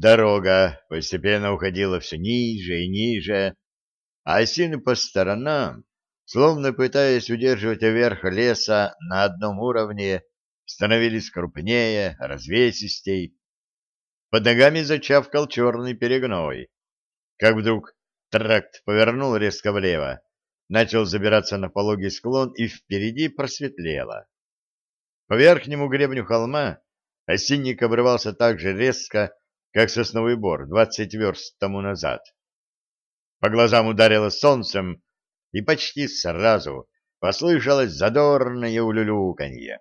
Дорога постепенно уходила все ниже и ниже, а осины по сторонам, словно пытаясь удерживать верх леса на одном уровне, становились крупнее, развесистей. Под ногами зачавкал черный перегной. Как вдруг тракт повернул резко влево, начал забираться на пологий склон и впереди просветлело. По верхнему гребню холма осинник обрывался так же резко, как сосновый бор двадцать верст тому назад. По глазам ударило солнцем, и почти сразу послышалось задорное улюлюканье.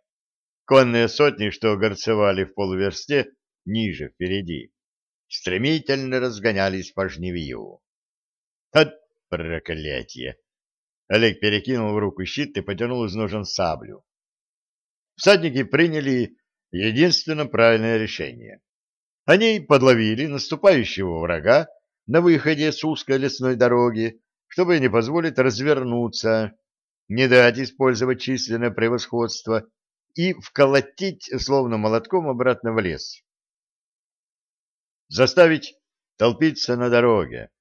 Конные сотни, что горцевали в полуверсте, ниже впереди, стремительно разгонялись по жневью. От проклятие! Олег перекинул в руку щит и потянул из ножен саблю. Всадники приняли единственно правильное решение. Они подловили наступающего врага на выходе с узкой лесной дороги, чтобы не позволить развернуться, не дать использовать численное превосходство и вколотить, словно молотком, обратно в лес. Заставить толпиться на дороге,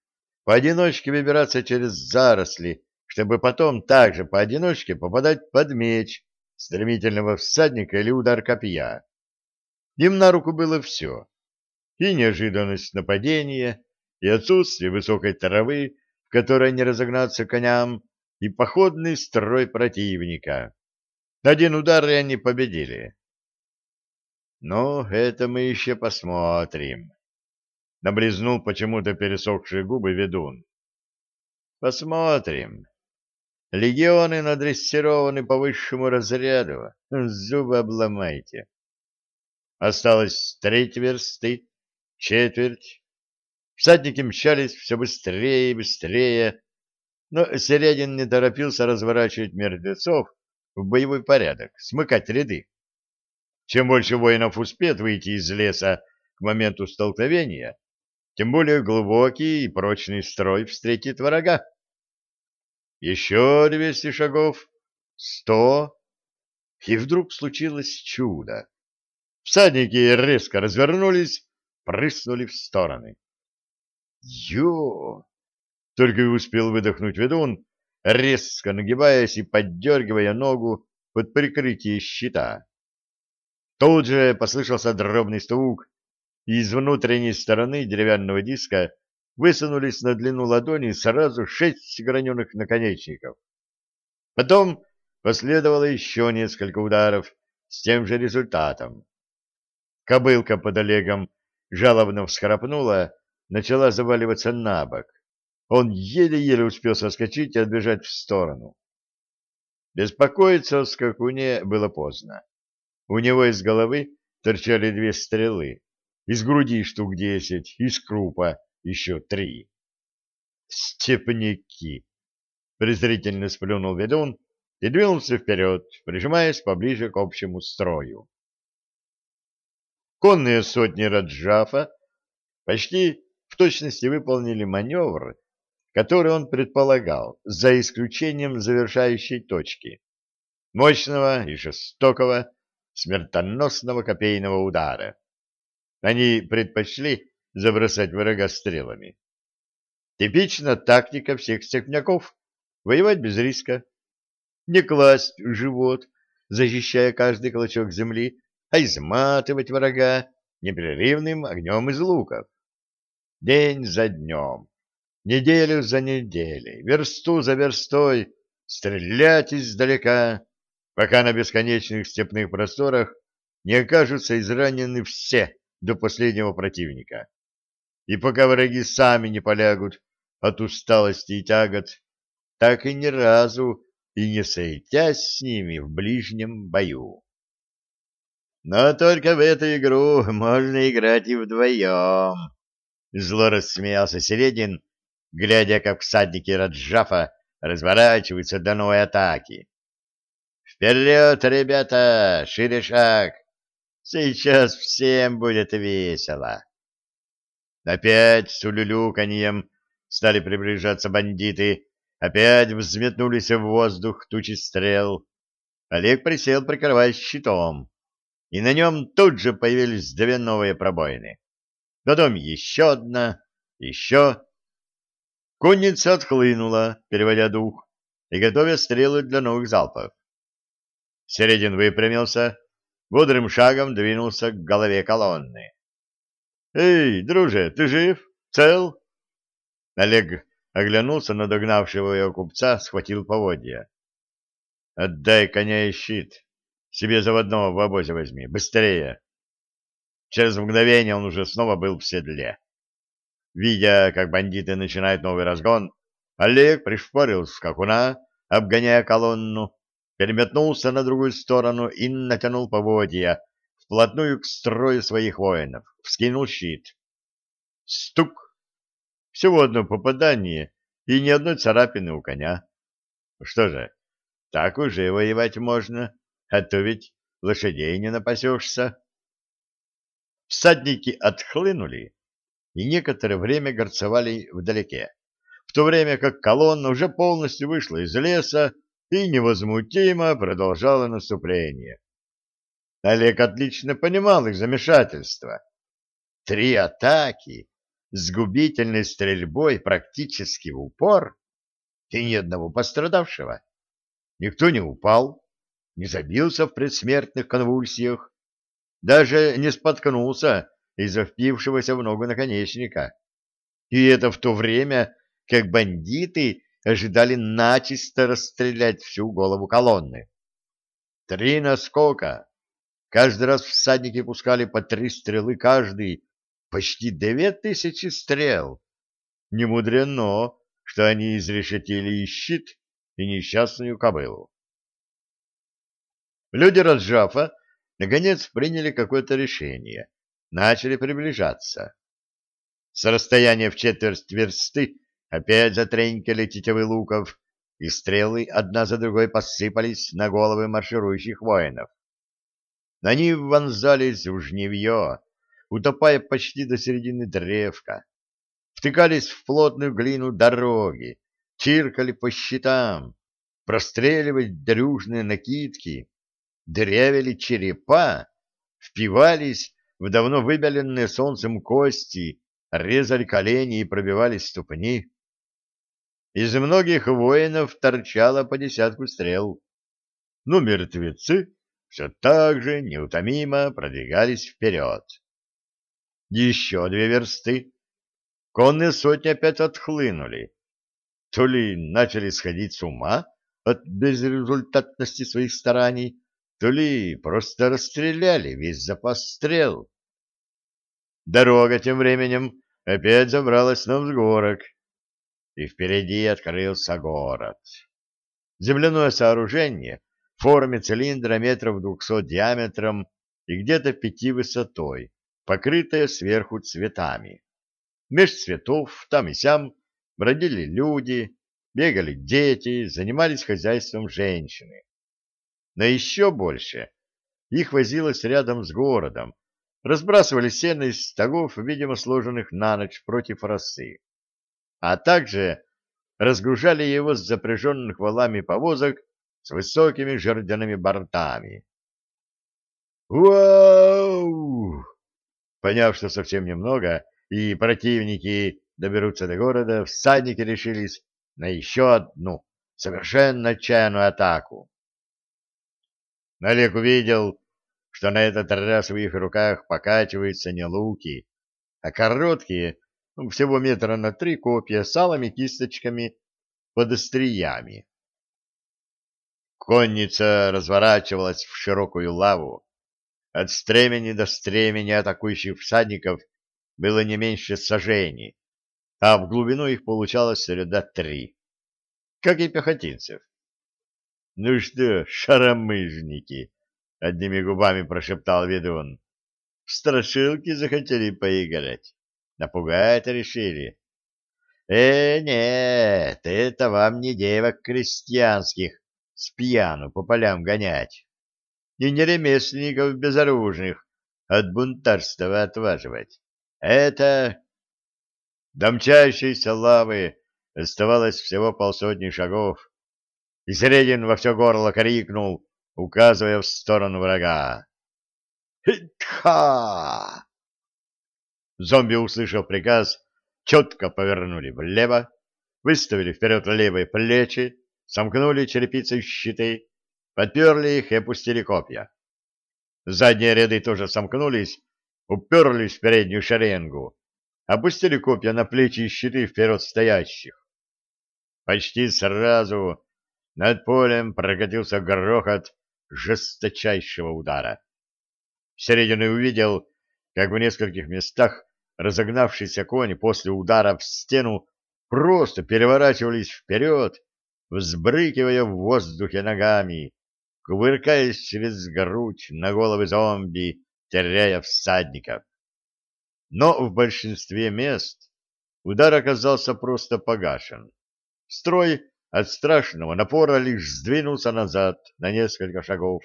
поодиночке выбираться через заросли, чтобы потом также поодиночке попадать под меч, стремительного всадника или удар копья. Им на руку было все. И неожиданность нападения, и отсутствие высокой травы, в которой не разогнаться коням, и походный строй противника. Один удар, и они победили. «Ну, это мы еще посмотрим», — наблизнул почему-то пересохшие губы ведун. «Посмотрим. Легионы надрессированы по высшему разряду. Зубы обломайте. Осталось треть версты, четверть. Всадники мчались все быстрее и быстрее, но Середин не торопился разворачивать мертвецов в боевой порядок, смыкать ряды. Чем больше воинов успеет выйти из леса к моменту столкновения, тем более глубокий и прочный строй встретит врага. Еще двести шагов, сто, и вдруг случилось чудо. Всадники резко развернулись, прыснули в стороны. «Ё!» — только и успел выдохнуть ведун, резко нагибаясь и поддергивая ногу под прикрытие щита. Тут же послышался дробный стук, и из внутренней стороны деревянного диска высунулись на длину ладони сразу шесть граненых наконечников. Потом последовало еще несколько ударов с тем же результатом. Кобылка под Олегом жалобно всхрапнула, начала заваливаться на бок. Он еле-еле успел соскочить и отбежать в сторону. Беспокоиться о скакуне было поздно. У него из головы торчали две стрелы, из груди штук десять, из крупа еще три. «Степняки!» — презрительно сплюнул ведун и двинулся вперед, прижимаясь поближе к общему строю. Конные сотни Раджафа почти в точности выполнили маневр, который он предполагал, за исключением завершающей точки — мощного и жестокого смертоносного копейного удара. Они предпочли забросать врага стрелами. Типична тактика всех степняков — воевать без риска. Не класть в живот, защищая каждый клочок земли, а изматывать врага непрерывным огнем из луков. День за днем, неделю за неделей, версту за верстой, стрелять издалека, пока на бесконечных степных просторах не окажутся изранены все до последнего противника. И пока враги сами не полягут от усталости и тягот, так и ни разу и не сойтясь с ними в ближнем бою. Но только в эту игру можно играть и вдвоем. Зло рассмеялся Середин, глядя, как всадники Раджафа разворачиваются до новой атаки. «Вперед, ребята! Шире шаг! Сейчас всем будет весело!» Опять с улюлюканьем стали приближаться бандиты, опять взметнулись в воздух тучи стрел. Олег присел, прикрываясь щитом, и на нем тут же появились две новые пробоины. потом еще одна, еще. Конница отхлынула, переводя дух, и готовя стрелы для новых залпов. Середин выпрямился, бодрым шагом двинулся к голове колонны. — Эй, друже, ты жив? Цел? Олег оглянулся на догнавшего его купца, схватил поводья. — Отдай коня и щит. Себе заводного в обозе возьми. Быстрее! Через мгновение он уже снова был в седле. Видя, как бандиты начинают новый разгон, Олег пришпорил скакуна, обгоняя колонну, переметнулся на другую сторону и натянул поводья вплотную к строю своих воинов, вскинул щит. Стук! Всего одно попадание и ни одной царапины у коня. Что же, так уже воевать можно, а то ведь лошадей не напасешься. Всадники отхлынули и некоторое время горцевали вдалеке, в то время как колонна уже полностью вышла из леса и невозмутимо продолжала наступление. Олег отлично понимал их замешательство. Три атаки с губительной стрельбой практически в упор и ни одного пострадавшего. Никто не упал, не забился в предсмертных конвульсиях, даже не споткнулся из-за впившегося в ногу наконечника. И это в то время, как бандиты ожидали начисто расстрелять всю голову колонны. Три наскока. Каждый раз всадники пускали по три стрелы каждый, почти две тысячи стрел. Не мудрено, что они изрешетили и щит, и несчастную кобылу. Люди Раджафа наконец приняли какое-то решение, начали приближаться. С расстояния в четверть версты опять затренькали тетивы луков, и стрелы одна за другой посыпались на головы марширующих воинов. Они вонзались в жневье, утопая почти до середины древка, втыкались в плотную глину дороги, чиркали по щитам, простреливали дрюжные накидки, дырявили черепа, впивались в давно выбеленные солнцем кости, резали колени и пробивали ступни. Из многих воинов торчало по десятку стрел. Но мертвецы все так же неутомимо продвигались вперед. Еще две версты. Конные сотни опять отхлынули. То ли начали сходить с ума от безрезультатности своих стараний, то ли просто расстреляли весь запас стрел. Дорога тем временем опять забралась на взгорок, и впереди открылся город. Земляное сооружение в форме цилиндра метров двухсот диаметром и где-то пяти высотой, покрытое сверху цветами. Меж цветов там и сям бродили люди, бегали дети, занимались хозяйством женщины но еще больше их возилось рядом с городом, разбрасывали сено из стогов, видимо, сложенных на ночь против росы, а также разгружали его с запряженных валами повозок с высокими жердяными бортами. «Вау!» Поняв, что совсем немного, и противники доберутся до города, всадники решились на еще одну совершенно отчаянную атаку. Олег увидел, что на этот раз в их руках покачиваются не луки, а короткие, ну, всего метра на три копья с алыми кисточками под остриями. Конница разворачивалась в широкую лаву. От стремени до стремени атакующих всадников было не меньше сажений, а в глубину их получалось ряда три, как и пехотинцев. — Ну что, шаромыжники, — одними губами прошептал ведун, — в страшилки захотели поиграть, напугать решили. — Э, нет, это вам не девок крестьянских с пьяну по полям гонять, и не ремесленников безоружных от бунтарства отваживать. Это... До мчащейся лавы оставалось всего полсотни шагов, и во все горло крикнул, указывая в сторону врага. «Хитха!» Зомби, услышав приказ, четко повернули влево, выставили вперед левые плечи, сомкнули черепицей щиты, подперли их и опустили копья. Задние ряды тоже сомкнулись, уперлись в переднюю шеренгу, опустили копья на плечи и щиты вперед стоящих. Почти сразу над полем прокатился грохот жесточайшего удара. Середины увидел, как в нескольких местах разогнавшиеся кони после удара в стену просто переворачивались вперед, взбрыкивая в воздухе ногами, кувыркаясь через грудь на головы зомби, теряя всадников. Но в большинстве мест удар оказался просто погашен. Строй от страшного напора лишь сдвинулся назад на несколько шагов,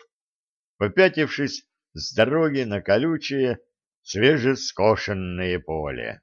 попятившись с дороги на колючее, свежескошенное поле.